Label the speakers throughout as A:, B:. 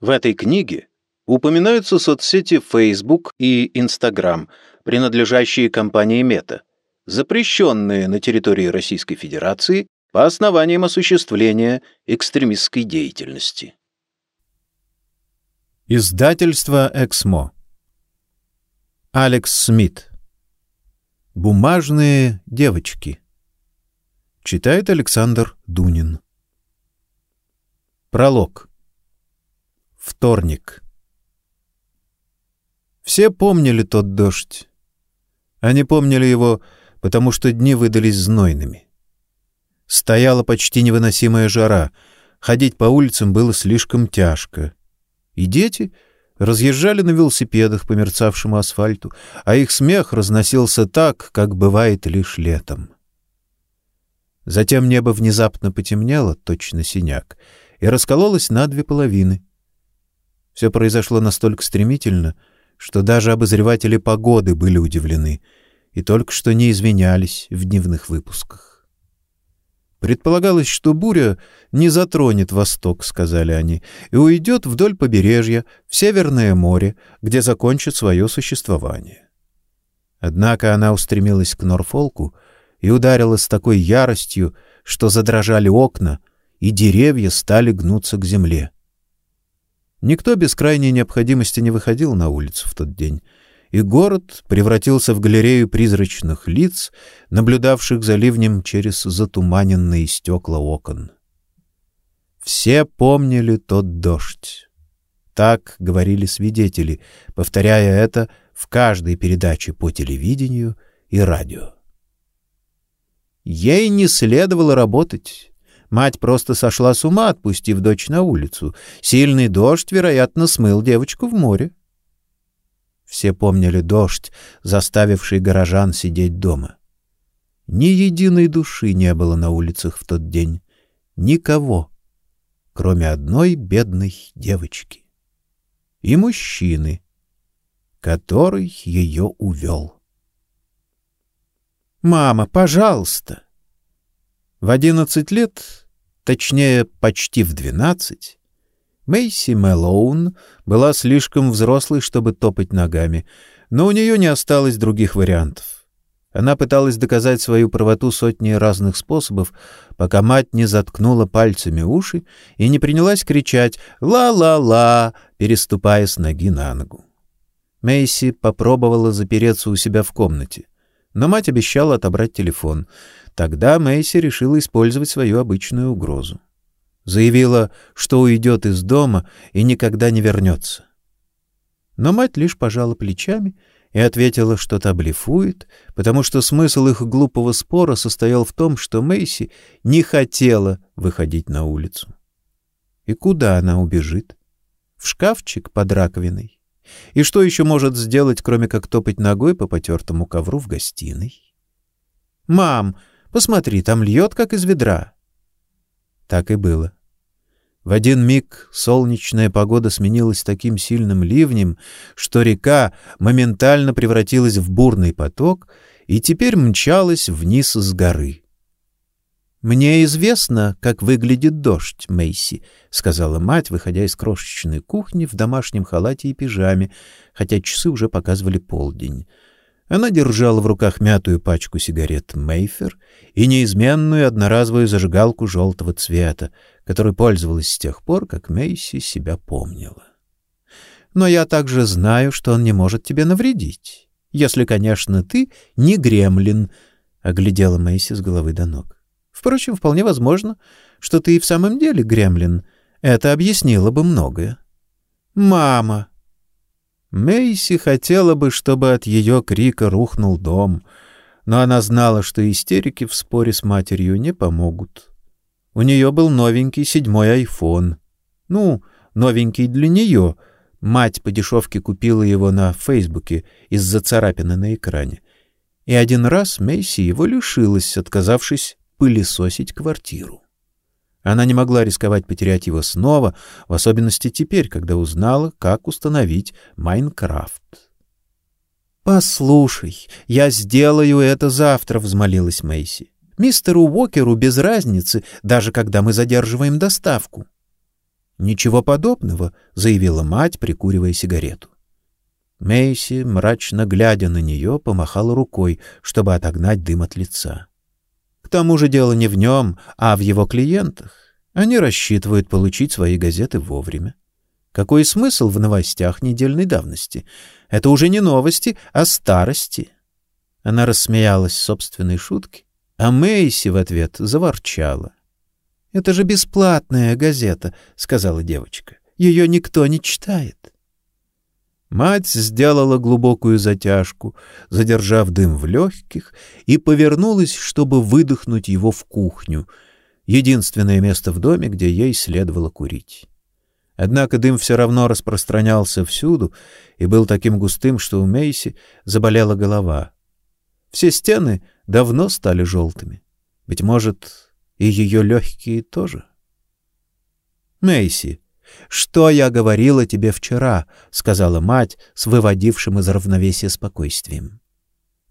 A: В этой книге упоминаются соцсети Facebook и Instagram, принадлежащие компании Meta, запрещенные на территории Российской Федерации по основаниям осуществления экстремистской деятельности.
B: Издательство «Эксмо». Алекс Смит. «Бумажные девочки». Читает Александр Дунин. Пролог. Вторник. Все помнили тот дождь. Они помнили его, потому что дни выдались знойными. Стояла почти невыносимая жара, ходить по улицам было слишком тяжко. И дети разъезжали на велосипедах по мерцавшему асфальту, а их смех разносился так, как бывает лишь летом. Затем небо внезапно потемнело, точно синяк, и раскололось на две половины. Все произошло настолько стремительно, что даже обозреватели погоды были удивлены и только что не извинялись в дневных выпусках. Предполагалось, что буря не затронет восток, сказали они, и уйдет вдоль побережья в Северное море, где закончит свое существование. Однако она устремилась к Норфолку и ударила с такой яростью, что задрожали окна, и деревья стали гнуться к земле. Никто без крайней необходимости не выходил на улицу в тот день, и город превратился в галерею призрачных лиц, наблюдавших за ливнем через затуманенные стекла окон. Все помнили тот дождь. Так говорили свидетели, повторяя это в каждой передаче по телевидению и радио. Ей не следовало работать. Мать просто сошла с ума, отпустив дочь на улицу. Сильный дождь, вероятно, смыл девочку в море. Все помнили дождь, заставивший горожан сидеть дома. Ни единой души не было на улицах в тот день. Никого, кроме одной бедной девочки. И мужчины, который ее увел. «Мама, пожалуйста!» В одиннадцать лет, точнее, почти в двенадцать, Мэйси Мэлоун была слишком взрослой, чтобы топать ногами, но у нее не осталось других вариантов. Она пыталась доказать свою правоту сотни разных способов, пока мать не заткнула пальцами уши и не принялась кричать «Ла-ла-ла», переступая с ноги на ногу. Мэйси попробовала запереться у себя в комнате, но мать обещала отобрать телефон. Тогда Мэйси решила использовать свою обычную угрозу. Заявила, что уйдет из дома и никогда не вернется. Но мать лишь пожала плечами и ответила, что та блефует, потому что смысл их глупого спора состоял в том, что Мэйси не хотела выходить на улицу. И куда она убежит? В шкафчик под раковиной? И что еще может сделать, кроме как топать ногой по потертому ковру в гостиной? «Мам, Посмотри, там льет, как из ведра. Так и было. В один миг солнечная погода сменилась таким сильным ливнем, что река моментально превратилась в бурный поток и теперь мчалась вниз с горы. Мне известно, как выглядит дождь, Мэйси, сказала мать, выходя из крошечной кухни в домашнем халате и пижаме, хотя часы уже показывали полдень. Она держала в руках мятую пачку сигарет Мейфер и неизменную одноразовую зажигалку желтого цвета, которой пользовалась с тех пор, как Мейси себя помнила. Но я также знаю, что он не может тебе навредить, если, конечно, ты не гремлин, оглядела Мейси с головы до ног. Впрочем, вполне возможно, что ты и в самом деле гремлин. Это объяснило бы многое. Мама, Мэйси хотела бы, чтобы от ее крика рухнул дом, но она знала, что истерики в споре с матерью не помогут. У нее был новенький седьмой айфон. Ну, новенький для нее. Мать по дешевке купила его на Фейсбуке из-за царапины на экране. И один раз Мэйси его лишилась, отказавшись пылесосить квартиру. Она не могла рисковать потерять его снова, в особенности теперь, когда узнала, как установить Майнкрафт. Послушай, я сделаю это завтра, взмолилась Мэйси. Мистеру Уокеру без разницы, даже когда мы задерживаем доставку. Ничего подобного, заявила мать, прикуривая сигарету. Мейси, мрачно глядя на нее, помахала рукой, чтобы отогнать дым от лица. К тому же дело не в нем, а в его клиентах. Они рассчитывают получить свои газеты вовремя. Какой смысл в новостях недельной давности? Это уже не новости, а старости. Она рассмеялась собственной шутке, а Мэйси в ответ заворчала. Это же бесплатная газета, сказала девочка. Ее никто не читает. Мать сделала глубокую затяжку, задержав дым в легких, и повернулась, чтобы выдохнуть его в кухню, единственное место в доме, где ей следовало курить. Однако дым все равно распространялся всюду и был таким густым, что у Мейси заболела голова. Все стены давно стали желтыми. Быть может, и ее легкие тоже. Мэйси, что я говорила тебе вчера, сказала мать с выводившим из равновесия спокойствием.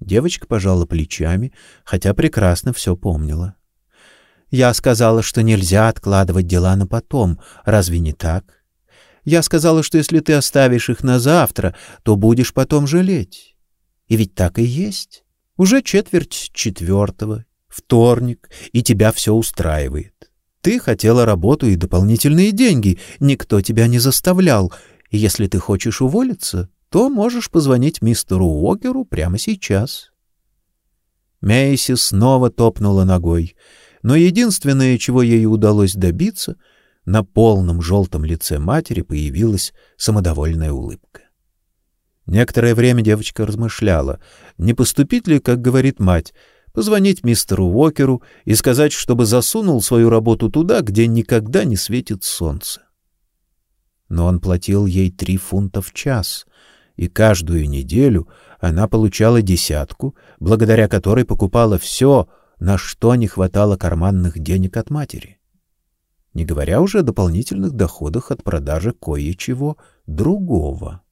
B: Девочка пожала плечами, хотя прекрасно все помнила. Я сказала, что нельзя откладывать дела на потом, разве не так? Я сказала, что если ты оставишь их на завтра, то будешь потом жалеть. И ведь так и есть. Уже четверть четвертого, вторник, и тебя все устраивает. Ты хотела работу и дополнительные деньги, никто тебя не заставлял. Если ты хочешь уволиться, то можешь позвонить мистеру Уокеру прямо сейчас. Мейси снова топнула ногой, но единственное, чего ей удалось добиться, на полном желтом лице матери появилась самодовольная улыбка. Некоторое время девочка размышляла, не поступить ли, как говорит мать, позвонить мистеру Уокеру и сказать, чтобы засунул свою работу туда, где никогда не светит солнце. Но он платил ей три фунта в час, и каждую неделю она получала десятку, благодаря которой покупала все, на что не хватало карманных денег от матери. Не говоря уже о дополнительных доходах от продажи кое-чего другого.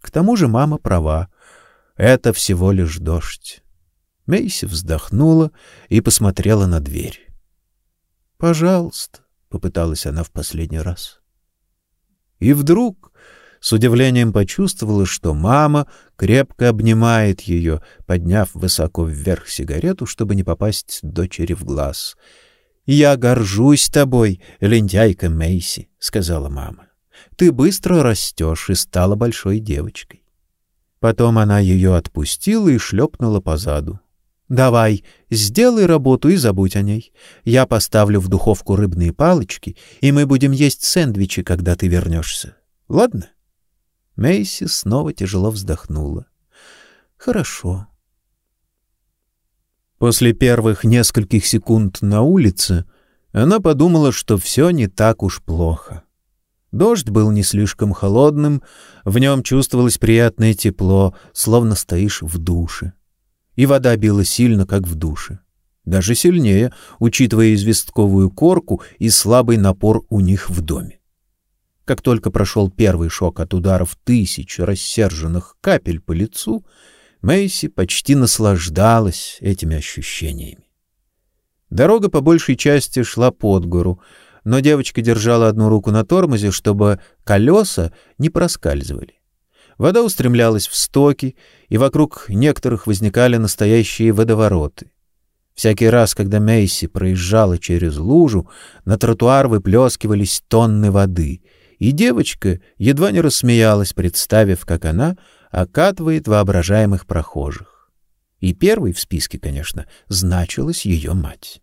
B: К тому же мама права. Это всего лишь дождь. Мейси вздохнула и посмотрела на дверь. "Пожалуйста", попыталась она в последний раз. И вдруг с удивлением почувствовала, что мама крепко обнимает ее, подняв высоко вверх сигарету, чтобы не попасть дочери в глаз. "Я горжусь тобой, лентяйка Мейси", сказала мама. "Ты быстро растешь и стала большой девочкой". Потом она ее отпустила и шлепнула по заду. Давай, сделай работу и забудь о ней. Я поставлю в духовку рыбные палочки, и мы будем есть сэндвичи, когда ты вернешься. Ладно? Мейси снова тяжело вздохнула. Хорошо. После первых нескольких секунд на улице она подумала, что все не так уж плохо. Дождь был не слишком холодным, в нем чувствовалось приятное тепло, словно стоишь в душе и вода била сильно, как в душе. Даже сильнее, учитывая известковую корку и слабый напор у них в доме. Как только прошел первый шок от ударов тысяч рассерженных капель по лицу, Мэйси почти наслаждалась этими ощущениями. Дорога по большей части шла под гору, но девочка держала одну руку на тормозе, чтобы колеса не проскальзывали. Вода устремлялась в стоки, и вокруг некоторых возникали настоящие водовороты. Всякий раз, когда Мейси проезжала через лужу, на тротуар выплескивались тонны воды, и девочка едва не рассмеялась, представив, как она окатывает воображаемых прохожих. И первой в списке, конечно, значилась ее мать.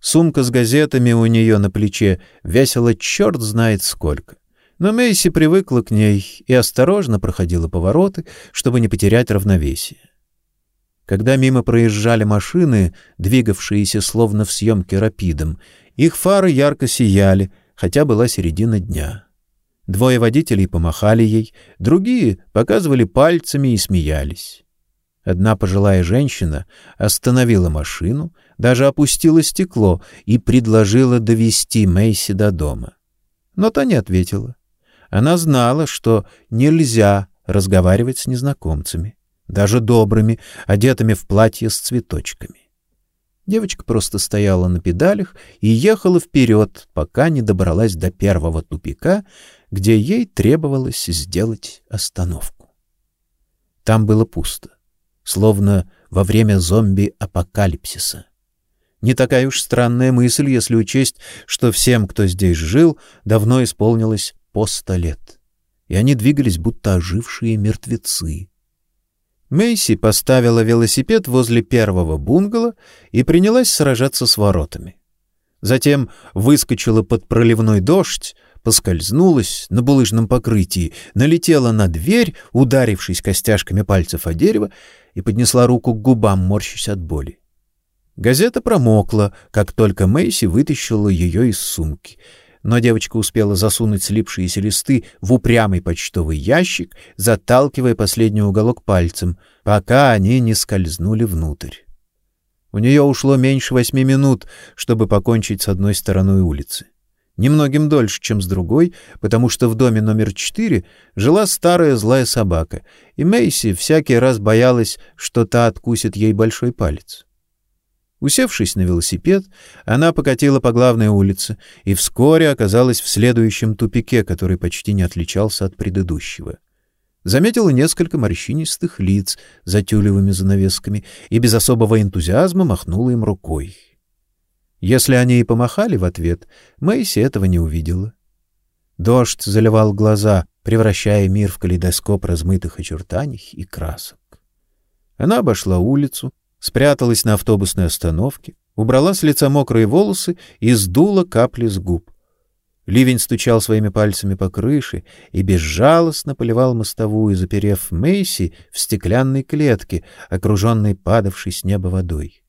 B: Сумка с газетами у нее на плече весила черт знает сколько. Но Мэйси привыкла к ней и осторожно проходила повороты, чтобы не потерять равновесие. Когда мимо проезжали машины, двигавшиеся словно в съемке рапидом, их фары ярко сияли, хотя была середина дня. Двое водителей помахали ей, другие показывали пальцами и смеялись. Одна пожилая женщина остановила машину, даже опустила стекло и предложила довести Мэйси до дома. Но та не ответила. Она знала, что нельзя разговаривать с незнакомцами, даже добрыми, одетыми в платье с цветочками. Девочка просто стояла на педалях и ехала вперед, пока не добралась до первого тупика, где ей требовалось сделать остановку. Там было пусто, словно во время зомби-апокалипсиса. Не такая уж странная мысль, если учесть, что всем, кто здесь жил, давно исполнилось по сто лет, и они двигались будто ожившие мертвецы. Мэйси поставила велосипед возле первого бунгало и принялась сражаться с воротами. Затем выскочила под проливной дождь, поскользнулась на булыжном покрытии, налетела на дверь, ударившись костяшками пальцев о дерево, и поднесла руку к губам, морщась от боли. Газета промокла, как только Мэйси вытащила ее из сумки — но девочка успела засунуть слипшиеся листы в упрямый почтовый ящик, заталкивая последний уголок пальцем, пока они не скользнули внутрь. У нее ушло меньше восьми минут, чтобы покончить с одной стороной улицы. Немногим дольше, чем с другой, потому что в доме номер четыре жила старая злая собака, и Мэйси всякий раз боялась, что та откусит ей большой палец. Усевшись на велосипед, она покатила по главной улице и вскоре оказалась в следующем тупике, который почти не отличался от предыдущего. Заметила несколько морщинистых лиц за тюлевыми занавесками и без особого энтузиазма махнула им рукой. Если они и помахали в ответ, Мэйси этого не увидела. Дождь заливал глаза, превращая мир в калейдоскоп размытых очертаний и красок. Она обошла улицу, спряталась на автобусной остановке, убрала с лица мокрые волосы и сдула капли с губ. Ливень стучал своими пальцами по крыше и безжалостно поливал мостовую, заперев Мэйси в стеклянной клетке, окруженной падавшей с неба водой.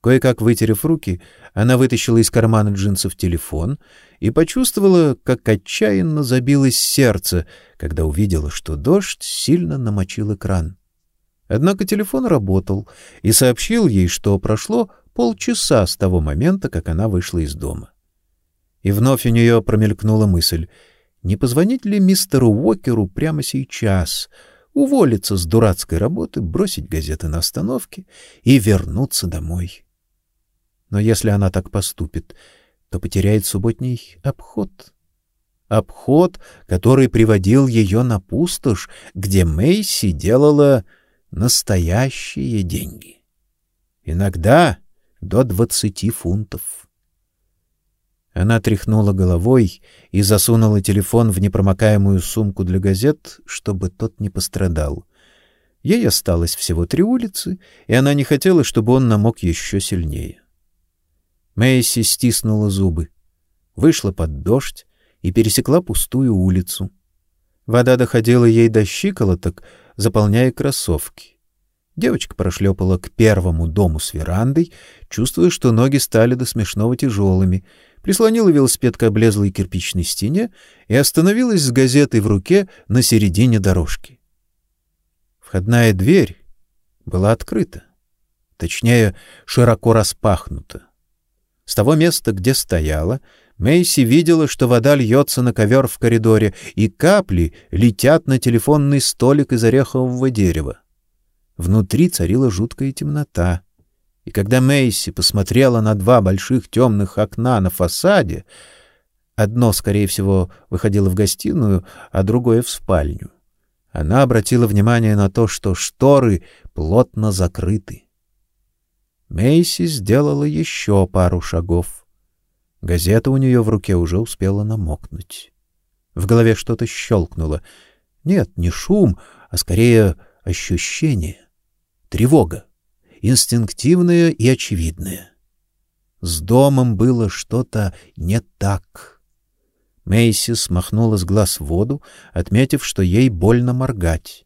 B: Кое-как вытерев руки, она вытащила из кармана джинсов телефон и почувствовала, как отчаянно забилось сердце, когда увидела, что дождь сильно намочил экран. Однако телефон работал и сообщил ей, что прошло полчаса с того момента, как она вышла из дома. И вновь у нее промелькнула мысль: не позвонить ли мистеру Уокеру прямо сейчас, уволиться с дурацкой работы, бросить газеты на остановке и вернуться домой. Но если она так поступит, то потеряет субботний обход. Обход, который приводил ее на пустошь, где Мэйси делала настоящие деньги. Иногда до двадцати фунтов. Она тряхнула головой и засунула телефон в непромокаемую сумку для газет, чтобы тот не пострадал. Ей осталось всего три улицы, и она не хотела, чтобы он намок еще сильнее. Мэйси стиснула зубы, вышла под дождь и пересекла пустую улицу. Вода доходила ей до щиколоток, заполняя кроссовки. Девочка прошлепала к первому дому с верандой, чувствуя, что ноги стали до смешного тяжелыми, прислонила велосипед к облезлой кирпичной стене и остановилась с газетой в руке на середине дорожки. Входная дверь была открыта, точнее, широко распахнута. С того места, где стояла, Мэйси видела, что вода льется на ковер в коридоре, и капли летят на телефонный столик из орехового дерева. Внутри царила жуткая темнота. И когда Мэйси посмотрела на два больших темных окна на фасаде, одно, скорее всего, выходило в гостиную, а другое в спальню, она обратила внимание на то, что шторы плотно закрыты. Мэйси сделала еще пару шагов. Газета у нее в руке уже успела намокнуть. В голове что-то щелкнуло. Нет, не шум, а скорее ощущение. Тревога. Инстинктивная и очевидная. С домом было что-то не так. Мэйси смахнула с глаз воду, отметив, что ей больно моргать.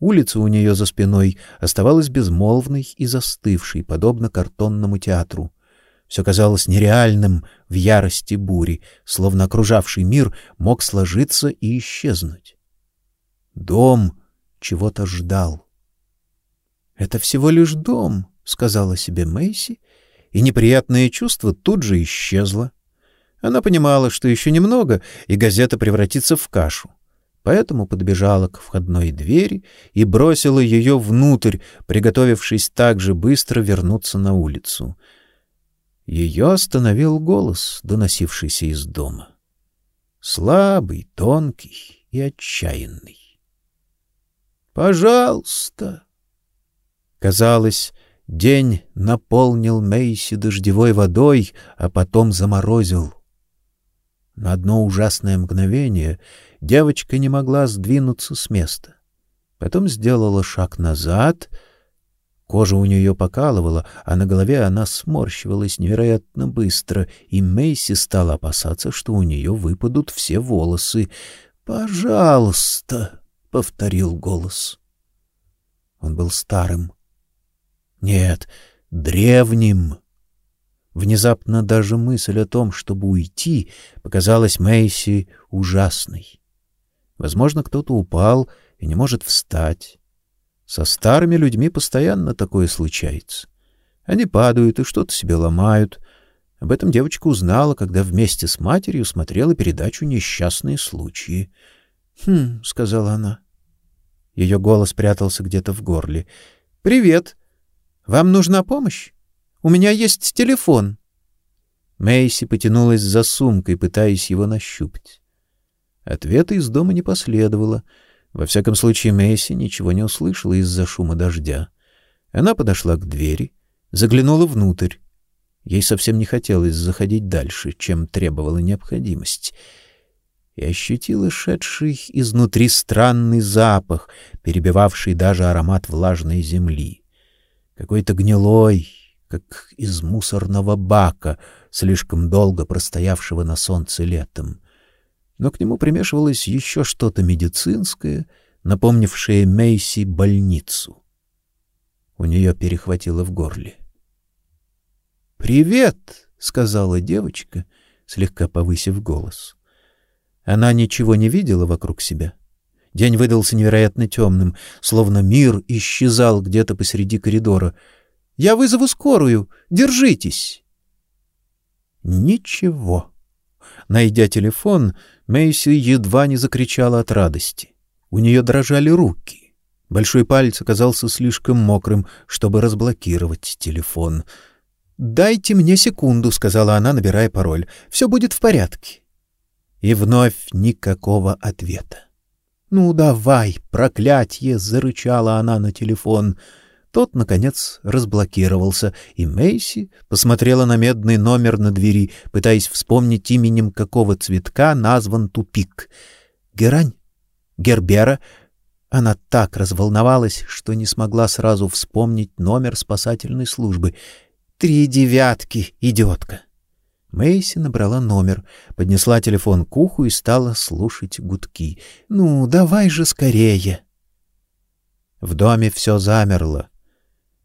B: Улица у нее за спиной оставалась безмолвной и застывшей, подобно картонному театру. Все казалось нереальным в ярости бури, словно окружавший мир мог сложиться и исчезнуть. Дом чего-то ждал. Это всего лишь дом, сказала себе Мэйси, и неприятное чувство тут же исчезло. Она понимала, что еще немного, и газета превратится в кашу. поэтому подбежала к входной двери и бросила ее внутрь, приготовившись так же быстро вернуться на улицу. Ее остановил голос, доносившийся из дома. Слабый, тонкий и отчаянный. «Пожалуйста!» Казалось, день наполнил Мейси дождевой водой, а потом заморозил. На одно ужасное мгновение девочка не могла сдвинуться с места. Потом сделала шаг назад. Кожа у нее покалывала, а на голове она сморщивалась невероятно быстро, и Мейси стала опасаться, что у нее выпадут все волосы. «Пожалуйста!» — повторил голос. Он был старым. Нет, древним. Внезапно даже мысль о том, чтобы уйти, показалась Мэйси ужасной. Возможно, кто-то упал и не может встать. Со старыми людьми постоянно такое случается. Они падают и что-то себе ломают. Об этом девочка узнала, когда вместе с матерью смотрела передачу «Несчастные случаи». «Хм», — сказала она. Ее голос прятался где-то в горле. «Привет. Вам нужна помощь? У меня есть телефон. Мэйси потянулась за сумкой, пытаясь его нащупать. Ответа из дома не последовало. Во всяком случае, Мэйси ничего не услышала из-за шума дождя. Она подошла к двери, заглянула внутрь. Ей совсем не хотелось заходить дальше, чем требовала необходимость. И ощутила шедший изнутри странный запах, перебивавший даже аромат влажной земли какой-то гнилой, как из мусорного бака, слишком долго простоявшего на солнце летом. Но к нему примешивалось еще что-то медицинское, напомнившее Мейси больницу. У нее перехватило в горле. "Привет", сказала девочка, слегка повысив голос. Она ничего не видела вокруг себя. День выдался невероятно темным, словно мир исчезал где-то посреди коридора. «Я вызову скорую! Держитесь!» Ничего. Найдя телефон, Мэйси едва не закричала от радости. У нее дрожали руки. Большой палец оказался слишком мокрым, чтобы разблокировать телефон. «Дайте мне секунду», — сказала она, набирая пароль. «Все будет в порядке». И вновь никакого ответа. «Ну давай, проклятье!» — зарычала она на телефон. Тот, наконец, разблокировался, и Мэйси посмотрела на медный номер на двери, пытаясь вспомнить именем какого цветка назван тупик. «Герань? Гербера?» Она так разволновалась, что не смогла сразу вспомнить номер спасательной службы. «Три девятки, идиотка!» Мэйси набрала номер, поднесла телефон к уху и стала слушать гудки. «Ну, давай же скорее!» В доме все замерло.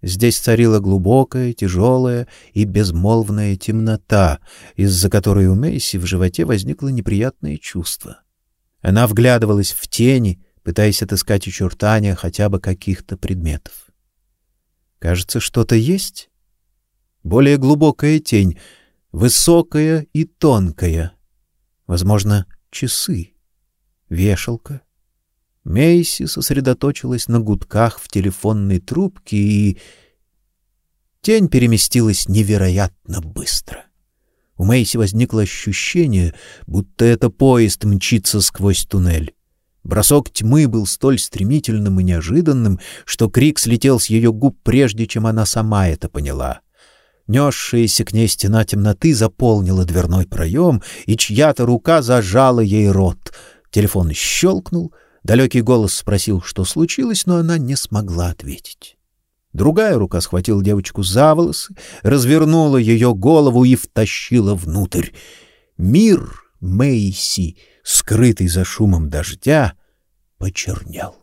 B: Здесь царила глубокая, тяжелая и безмолвная темнота, из-за которой у Мэйси в животе возникло неприятное чувство. Она вглядывалась в тени, пытаясь отыскать очертания хотя бы каких-то предметов. Кажется, что-то есть. Более глубокая тень — высокая и тонкая. Возможно, часы, вешалка. Мейси сосредоточилась на гудках в телефонной трубке и тень переместилась невероятно быстро. У Мейси возникло ощущение, будто это поезд мчится сквозь туннель. Бросок тьмы был столь стремительным и неожиданным, что крик слетел с ее губ прежде, чем она сама это поняла. Несшаяся к ней стена темноты заполнила дверной проем, и чья-то рука зажала ей рот. Телефон щелкнул, далекий голос спросил, что случилось, но она не смогла ответить. Другая рука схватила девочку за волосы, развернула ее голову и втащила внутрь. Мир Мэйси, скрытый за шумом дождя, почернел.